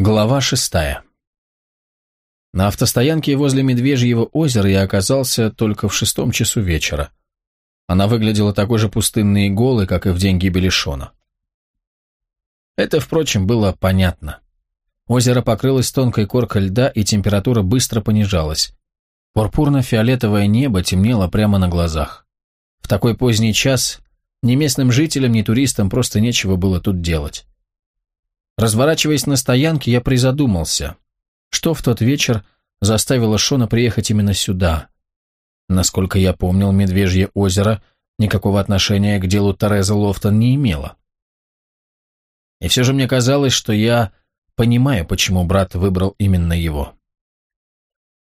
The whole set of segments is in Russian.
Глава шестая. На автостоянке возле Медвежьего озера я оказался только в шестом часу вечера. Она выглядела такой же пустынной и голой, как и в день гибели Шона. Это, впрочем, было понятно. Озеро покрылось тонкой коркой льда, и температура быстро понижалась. Пурпурно-фиолетовое небо темнело прямо на глазах. В такой поздний час ни местным жителям, ни туристам просто нечего было тут делать. Разворачиваясь на стоянке, я призадумался, что в тот вечер заставило Шона приехать именно сюда. Насколько я помнил, Медвежье озеро никакого отношения к делу Терезы Лофтон не имело. И все же мне казалось, что я понимаю, почему брат выбрал именно его.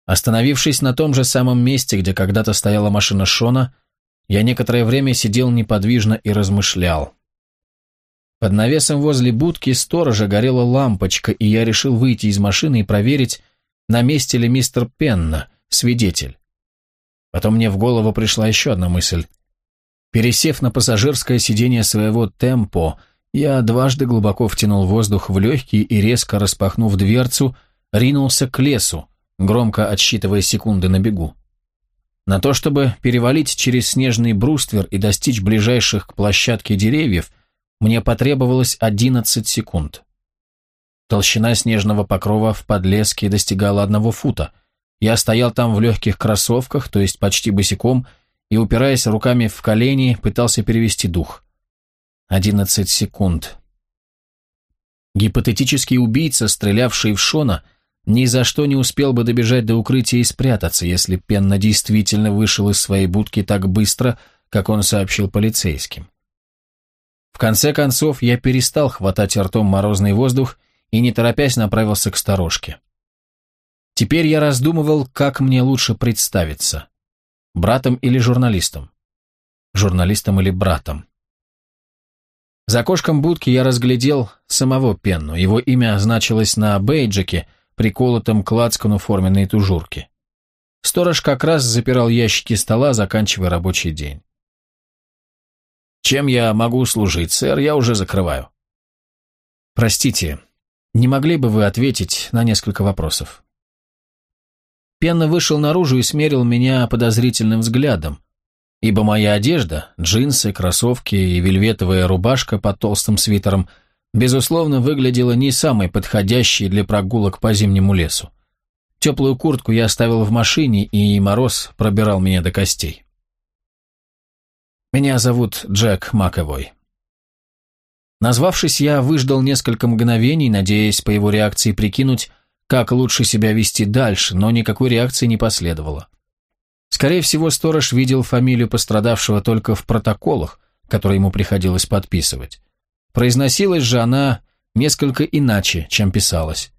Остановившись на том же самом месте, где когда-то стояла машина Шона, я некоторое время сидел неподвижно и размышлял. Под навесом возле будки сторожа горела лампочка, и я решил выйти из машины и проверить, на месте ли мистер Пенна, свидетель. Потом мне в голову пришла еще одна мысль. Пересев на пассажирское сиденье своего «Темпо», я дважды глубоко втянул воздух в легкие и, резко распахнув дверцу, ринулся к лесу, громко отсчитывая секунды на бегу. На то, чтобы перевалить через снежный бруствер и достичь ближайших к площадке деревьев – мне потребовалось 11 секунд. Толщина снежного покрова в подлеске достигала одного фута. Я стоял там в легких кроссовках, то есть почти босиком, и, упираясь руками в колени, пытался перевести дух. 11 секунд. Гипотетический убийца, стрелявший в Шона, ни за что не успел бы добежать до укрытия и спрятаться, если Пенна действительно вышел из своей будки так быстро, как он сообщил полицейским. В конце концов, я перестал хватать ртом морозный воздух и, не торопясь, направился к сторожке. Теперь я раздумывал, как мне лучше представиться. Братом или журналистом? Журналистом или братом? За окошком будки я разглядел самого Пенну. Его имя значилось на бейджике, приколотом к лацкану форменной тужурки. Сторож как раз запирал ящики стола, заканчивая рабочий день. «Чем я могу служить, сэр? Я уже закрываю». «Простите, не могли бы вы ответить на несколько вопросов?» Пенна вышел наружу и смерил меня подозрительным взглядом, ибо моя одежда, джинсы, кроссовки и вельветовая рубашка под толстым свитером, безусловно, выглядела не самой подходящей для прогулок по зимнему лесу. Теплую куртку я оставил в машине, и мороз пробирал меня до костей. Меня зовут Джек Маковой. Назвавшись, я выждал несколько мгновений, надеясь по его реакции прикинуть, как лучше себя вести дальше, но никакой реакции не последовало. Скорее всего, сторож видел фамилию пострадавшего только в протоколах, которые ему приходилось подписывать. Произносилась же она несколько иначе, чем писалась.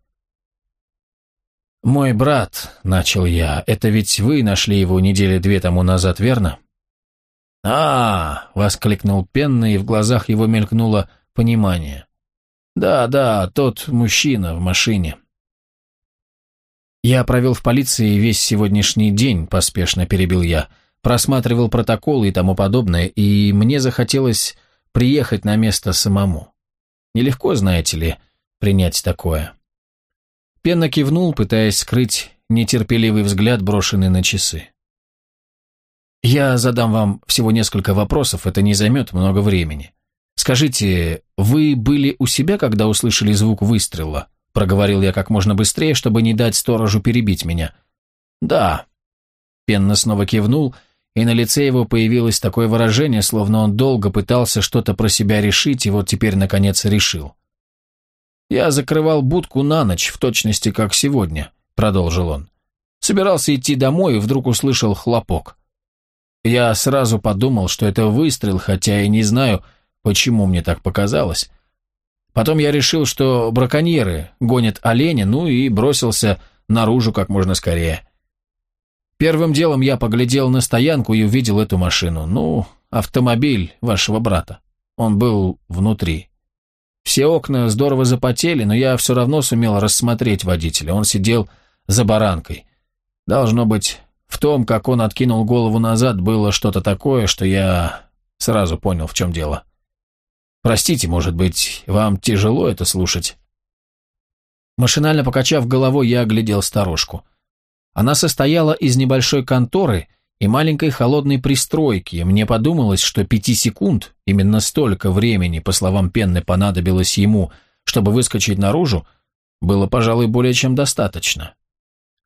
«Мой брат», — начал я, — «это ведь вы нашли его недели две тому назад, верно?» А, воскликнул Пенна, и в глазах его мелькнуло понимание. «Да, да, тот мужчина в машине». «Я провел в полиции весь сегодняшний день», — поспешно перебил я. «Просматривал протоколы и тому подобное, и мне захотелось приехать на место самому. Нелегко, знаете ли, принять такое». Пенна кивнул, пытаясь скрыть нетерпеливый взгляд, брошенный на часы. Я задам вам всего несколько вопросов, это не займет много времени. Скажите, вы были у себя, когда услышали звук выстрела? Проговорил я как можно быстрее, чтобы не дать сторожу перебить меня. Да. Пенна снова кивнул, и на лице его появилось такое выражение, словно он долго пытался что-то про себя решить, и вот теперь, наконец, решил. «Я закрывал будку на ночь, в точности, как сегодня», — продолжил он. Собирался идти домой и вдруг услышал хлопок. Я сразу подумал, что это выстрел, хотя и не знаю, почему мне так показалось. Потом я решил, что браконьеры гонят оленя, ну и бросился наружу как можно скорее. Первым делом я поглядел на стоянку и увидел эту машину. Ну, автомобиль вашего брата. Он был внутри. Все окна здорово запотели, но я все равно сумел рассмотреть водителя. Он сидел за баранкой. Должно быть, в том, как он откинул голову назад, было что-то такое, что я сразу понял, в чем дело. Простите, может быть, вам тяжело это слушать? Машинально покачав головой, я оглядел сторожку. Она состояла из небольшой конторы и маленькой холодной пристройки, мне подумалось, что пяти секунд, именно столько времени, по словам Пенны, понадобилось ему, чтобы выскочить наружу, было, пожалуй, более чем достаточно.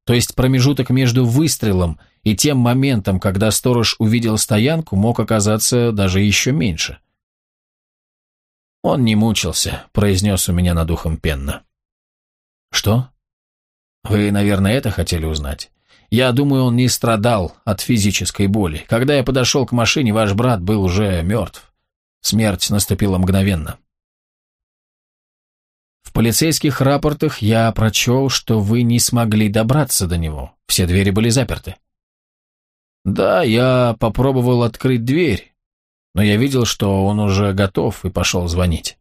То есть промежуток между выстрелом и тем моментом, когда сторож увидел стоянку, мог оказаться даже еще меньше. «Он не мучился», — произнес у меня над ухом Пенна. «Что?» «Вы, наверное, это хотели узнать. Я думаю, он не страдал от физической боли. Когда я подошел к машине, ваш брат был уже мертв. Смерть наступила мгновенно». В полицейских рапортах я прочел, что вы не смогли добраться до него. Все двери были заперты. Да, я попробовал открыть дверь, но я видел, что он уже готов и пошел звонить.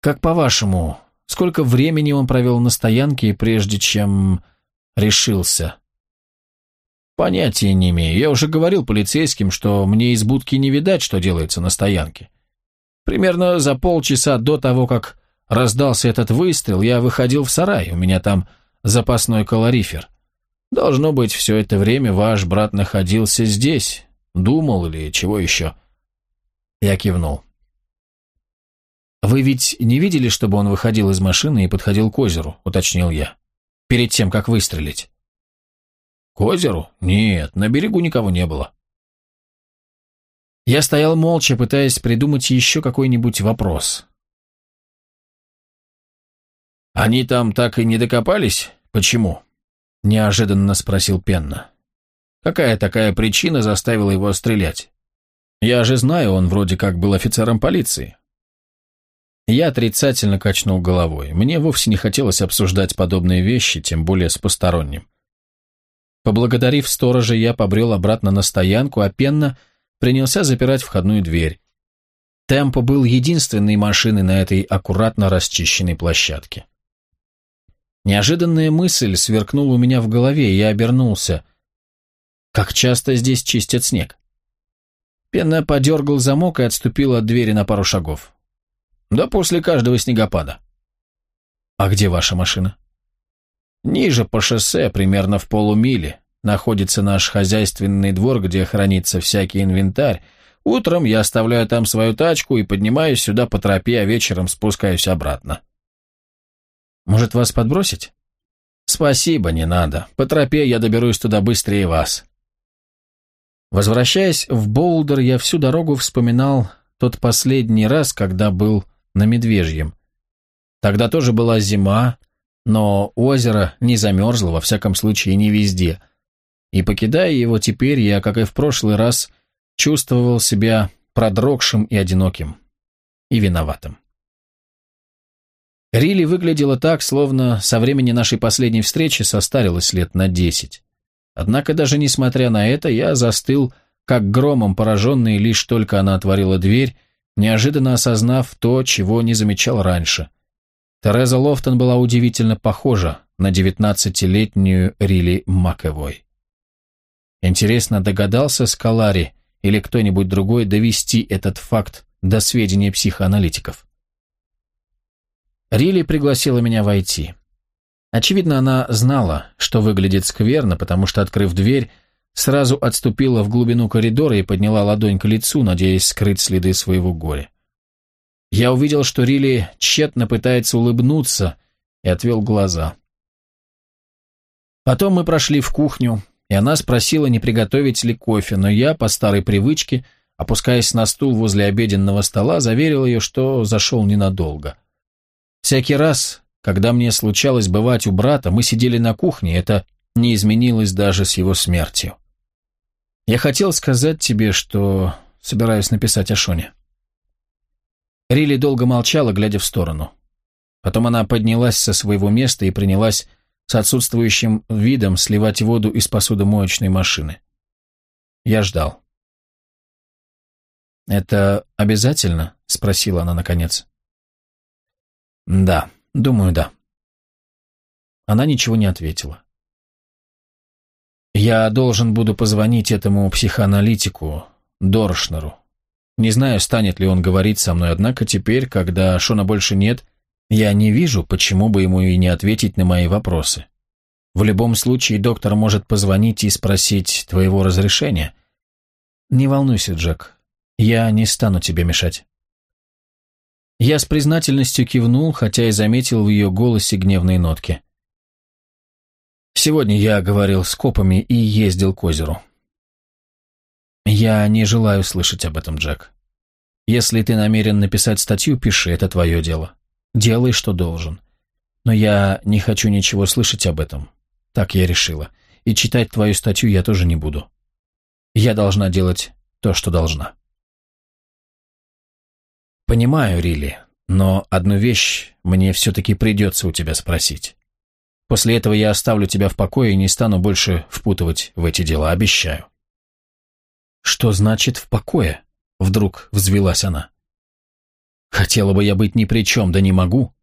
Как по-вашему, сколько времени он провел на стоянке, прежде чем решился? Понятия не имею. Я уже говорил полицейским, что мне из будки не видать, что делается на стоянке. Примерно за полчаса до того, как раздался этот выстрел, я выходил в сарай, у меня там запасной калорифер. Должно быть, все это время ваш брат находился здесь, Думал или чего еще?» Я кивнул. «Вы ведь не видели, чтобы он выходил из машины и подходил к озеру?» — уточнил я. «Перед тем, как выстрелить». «К озеру? Нет, на берегу никого не было». Я стоял молча, пытаясь придумать еще какой-нибудь вопрос. «Они там так и не докопались? Почему?» — неожиданно спросил Пенна. Какая такая причина заставила его стрелять? Я же знаю, он вроде как был офицером полиции. Я отрицательно качнул головой. Мне вовсе не хотелось обсуждать подобные вещи, тем более с посторонним. Поблагодарив сторожа, я побрел обратно на стоянку, а Пенна принялся запирать входную дверь. Темпо был единственной машиной на этой аккуратно расчищенной площадке. Неожиданная мысль сверкнула у меня в голове, и я обернулся – как часто здесь чистят снег? Пенна подергал замок и отступил от двери на пару шагов. Да после каждого снегопада. А где ваша машина? Ниже по шоссе, примерно в полумиле, находится наш хозяйственный двор, где хранится всякий инвентарь. Утром я оставляю там свою тачку и поднимаюсь сюда по тропе, а вечером спускаюсь обратно. Может, вас подбросить? Спасибо, не надо. По тропе я доберусь туда быстрее вас. Возвращаясь в Боулдер, я всю дорогу вспоминал тот последний раз, когда был на Медвежьем. Тогда тоже была зима, но озеро не замерзло, во всяком случае, не везде. И покидая его теперь, я, как и в прошлый раз, чувствовал себя продрогшим и одиноким. И виноватым. Рилли выглядела так, словно со времени нашей последней встречи состарилась лет на десять. Однако даже несмотря на это, я застыл, как громом пораженный, лишь только она отворила дверь, неожиданно осознав то, чего не замечал раньше. Тереза Лофтон была удивительно похожа на девятнадцатилетнюю Рилли Макэвой. Интересно, догадался Скалари или кто-нибудь другой довести этот факт до сведения психоаналитиков? Рилли пригласила меня войти. Очевидно, она знала, что выглядит скверно, потому что, открыв дверь, сразу отступила в глубину коридора и подняла ладонь к лицу, надеясь скрыть следы своего горя. Я увидел, что Рилли тщетно пытается улыбнуться, и отвел глаза. Потом мы прошли в кухню, и она спросила, не приготовить ли кофе, но я, по старой привычке, опускаясь на стул возле обеденного стола, заверил ее, что зашел ненадолго. Всякий раз, когда мне случалось бывать у брата, мы сидели на кухне, это не изменилось даже с его смертью. Я хотел сказать тебе, что собираюсь написать о Шоне. Рилли долго молчала, глядя в сторону. Потом она поднялась со своего места и принялась с отсутствующим видом сливать воду из посудомоечной машины. Я ждал. «Это обязательно?» — спросила она наконец. «Да», Думаю, да. Она ничего не ответила. Я должен буду позвонить этому психоаналитику, Доршнеру. Не знаю, станет ли он говорить со мной, однако теперь, когда Шона больше нет, Я не вижу, почему бы ему и не ответить на мои вопросы. В любом случае доктор может позвонить и спросить твоего разрешения. Не волнуйся, Джек, я не стану тебе мешать. Я с признательностью кивнул, хотя и заметил в ее голосе гневные нотки. Сегодня я говорил с копами и ездил к озеру. Я не желаю слышать об этом, Джек. Если ты намерен написать статью, пиши, это твое дело. Делай, что должен. Но я не хочу ничего слышать об этом. Так я решила. И читать твою статью я тоже не буду. Я должна делать то, что должна. Понимаю, Рилли, но одну вещь мне все-таки придется у тебя спросить. После этого я оставлю тебя в покое и не стану больше впутывать в эти дела, обещаю. Что значит «в покое»? Вдруг взвелась она. Хотела бы я быть ни при чем, да не могу.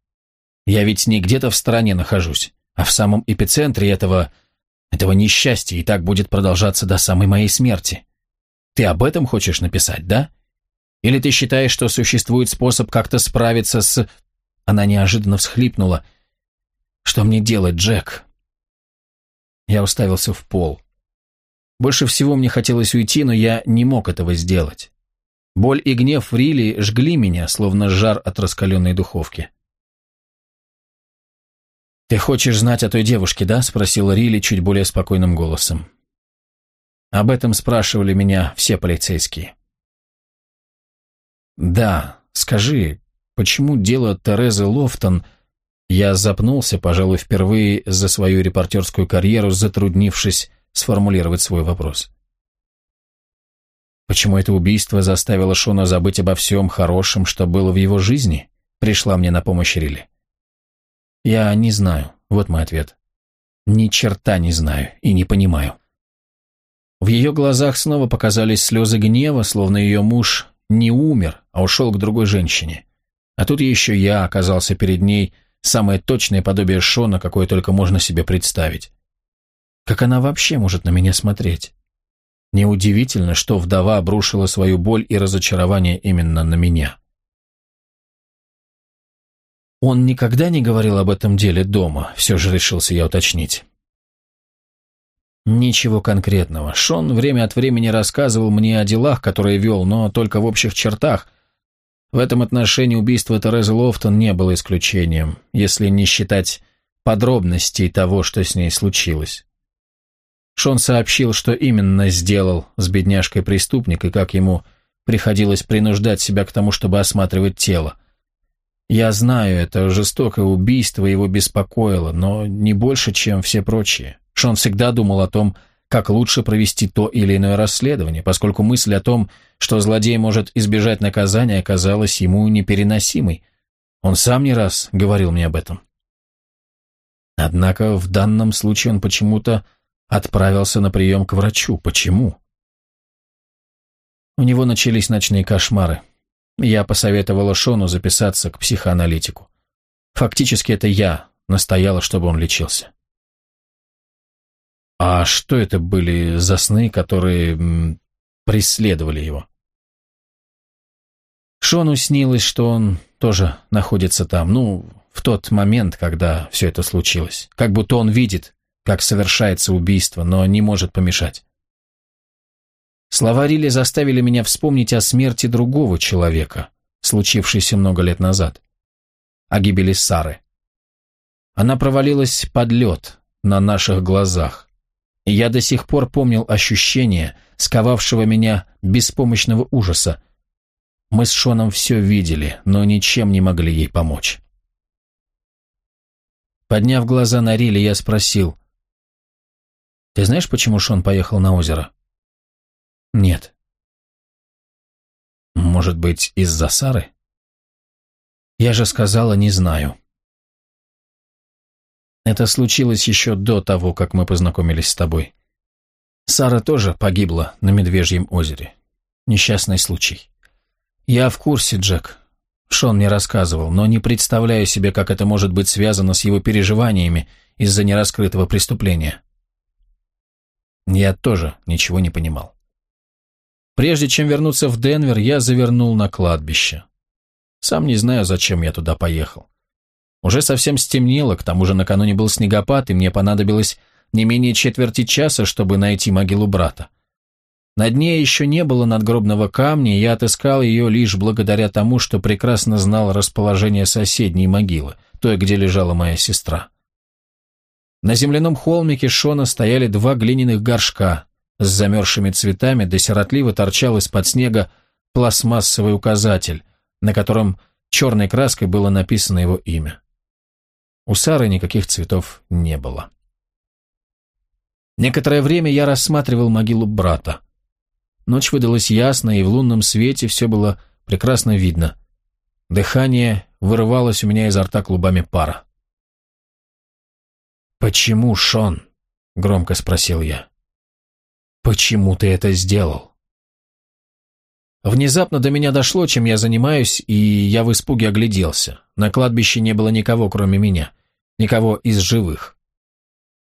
Я ведь не где-то в стороне нахожусь, а в самом эпицентре этого... этого несчастья, и так будет продолжаться до самой моей смерти. Ты об этом хочешь написать, да? Или ты считаешь, что существует способ как-то справиться с...» Она неожиданно всхлипнула. «Что мне делать, Джек?» Я уставился в пол. Больше всего мне хотелось уйти, но я не мог этого сделать. Боль и гнев Рили жгли меня, словно жар от раскаленной духовки. «Ты хочешь знать о той девушке, да?» — спросила Рили чуть более спокойным голосом. Об этом спрашивали меня все полицейские. «Да, скажи, почему дело Терезы Лофтон...» Я запнулся, пожалуй, впервые за свою репортерскую карьеру, затруднившись сформулировать свой вопрос. Почему это убийство заставило Шона забыть обо всем хорошем, что было в его жизни? Пришла мне на помощь Рилли. Я не знаю, вот мой ответ. Ни черта не знаю и не понимаю. В ее глазах снова показались слезы гнева, словно ее муж не умер, а ушел к другой женщине. А тут еще я оказался перед ней, самое точное подобие Шона, какое только можно себе представить. Как она вообще может на меня смотреть? Неудивительно, что вдова обрушила свою боль и разочарование именно на меня. Он никогда не говорил об этом деле дома, все же решился я уточнить. Ничего конкретного. Шон время от времени рассказывал мне о делах, которые вел, но только в общих чертах. В этом отношении убийство Терезы Лофтон не было исключением, если не считать подробностей того, что с ней случилось. Шон сообщил, что именно сделал с бедняжкой преступник и как ему приходилось принуждать себя к тому, чтобы осматривать тело. Я знаю, это жестокое убийство его беспокоило, но не больше, чем все прочие. Шон всегда думал о том, как лучше провести то или иное расследование, поскольку мысль о том, что злодей может избежать наказания, оказалась ему непереносимой. Он сам не раз говорил мне об этом. Однако в данном случае он почему-то отправился на прием к врачу. Почему? У него начались ночные кошмары. Я посоветовала Шону записаться к психоаналитику. Фактически это я настояла, чтобы он лечился. А что это были за сны, которые преследовали его? Шону снилось, что он тоже находится там, ну, в тот момент, когда все это случилось. Как будто он видит, как совершается убийство, но не может помешать. Слова Рилли заставили меня вспомнить о смерти другого человека, случившейся много лет назад. О гибели Сары. Она провалилась под лед на наших глазах и я до сих пор помнил ощущение, сковавшего меня беспомощного ужаса. Мы с Шоном все видели, но ничем не могли ей помочь. Подняв глаза на Риле, я спросил, «Ты знаешь, почему Шон поехал на озеро?» «Нет». «Может быть, из-за Сары?» «Я же сказала, не знаю». Это случилось еще до того, как мы познакомились с тобой. Сара тоже погибла на Медвежьем озере. Несчастный случай. Я в курсе, Джек. Шон мне рассказывал, но не представляю себе, как это может быть связано с его переживаниями из-за нераскрытого преступления. Я тоже ничего не понимал. Прежде чем вернуться в Денвер, я завернул на кладбище. Сам не знаю, зачем я туда поехал. Уже совсем стемнело, к тому же накануне был снегопад, и мне понадобилось не менее четверти часа, чтобы найти могилу брата. На дне еще не было надгробного камня, и я отыскал ее лишь благодаря тому, что прекрасно знал расположение соседней могилы, той, где лежала моя сестра. На земляном холмике Шона стояли два глиняных горшка с замерзшими цветами, да сиротливо торчал из-под снега пластмассовый указатель, на котором черной краской было написано его имя. У Сары никаких цветов не было. Некоторое время я рассматривал могилу брата. Ночь выдалась ясная, и в лунном свете все было прекрасно видно. Дыхание вырывалось у меня изо рта клубами пара. «Почему, Шон?» — громко спросил я. «Почему ты это сделал?» Внезапно до меня дошло, чем я занимаюсь, и я в испуге огляделся. На кладбище не было никого, кроме меня. Никого из живых.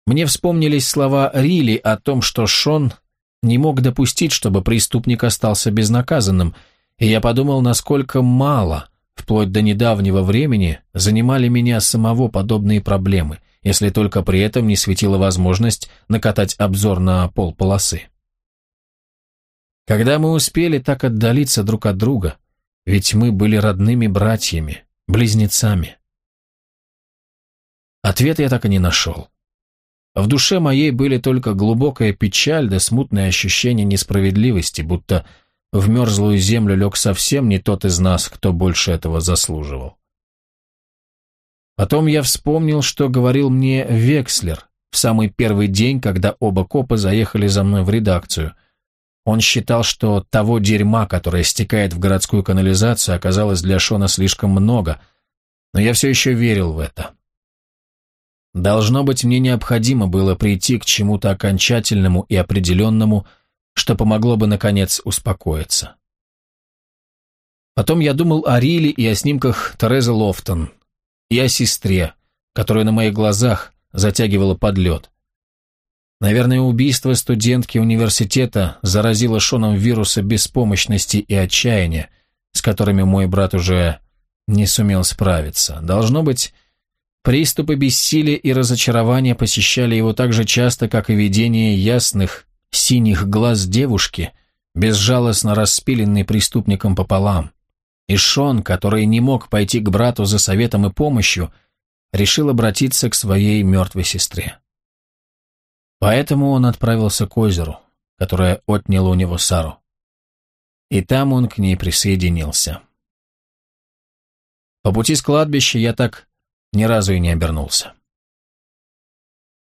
Мне вспомнились слова Рили о том, что Шон не мог допустить, чтобы преступник остался безнаказанным, и я подумал, насколько мало, вплоть до недавнего времени, занимали меня самого подобные проблемы, если только при этом не светила возможность накатать обзор на пол полосы. Когда мы успели так отдалиться друг от друга, ведь мы были родными братьями, близнецами. Ответа я так и не нашел. В душе моей были только глубокая печаль да смутное ощущение несправедливости, будто в мерзлую землю лег совсем не тот из нас, кто больше этого заслуживал. Потом я вспомнил, что говорил мне Векслер в самый первый день, когда оба копа заехали за мной в редакцию. Он считал, что того дерьма, которое стекает в городскую канализацию, оказалось для Шона слишком много, но я все еще верил в это. Должно быть, мне необходимо было прийти к чему-то окончательному и определенному, что помогло бы, наконец, успокоиться. Потом я думал о Риле и о снимках Терезы Лофтон, и о сестре, которая на моих глазах затягивала под лед. Наверное, убийство студентки университета заразило Шоном вируса беспомощности и отчаяния, с которыми мой брат уже не сумел справиться. Должно быть, Приступы бессилия и разочарования посещали его так же часто, как и видение ясных, синих глаз девушки, безжалостно распиленной преступником пополам. И Шон, который не мог пойти к брату за советом и помощью, решил обратиться к своей мертвой сестре. Поэтому он отправился к озеру, которое отняло у него Сару. И там он к ней присоединился. По пути с кладбища я так ни разу и не обернулся.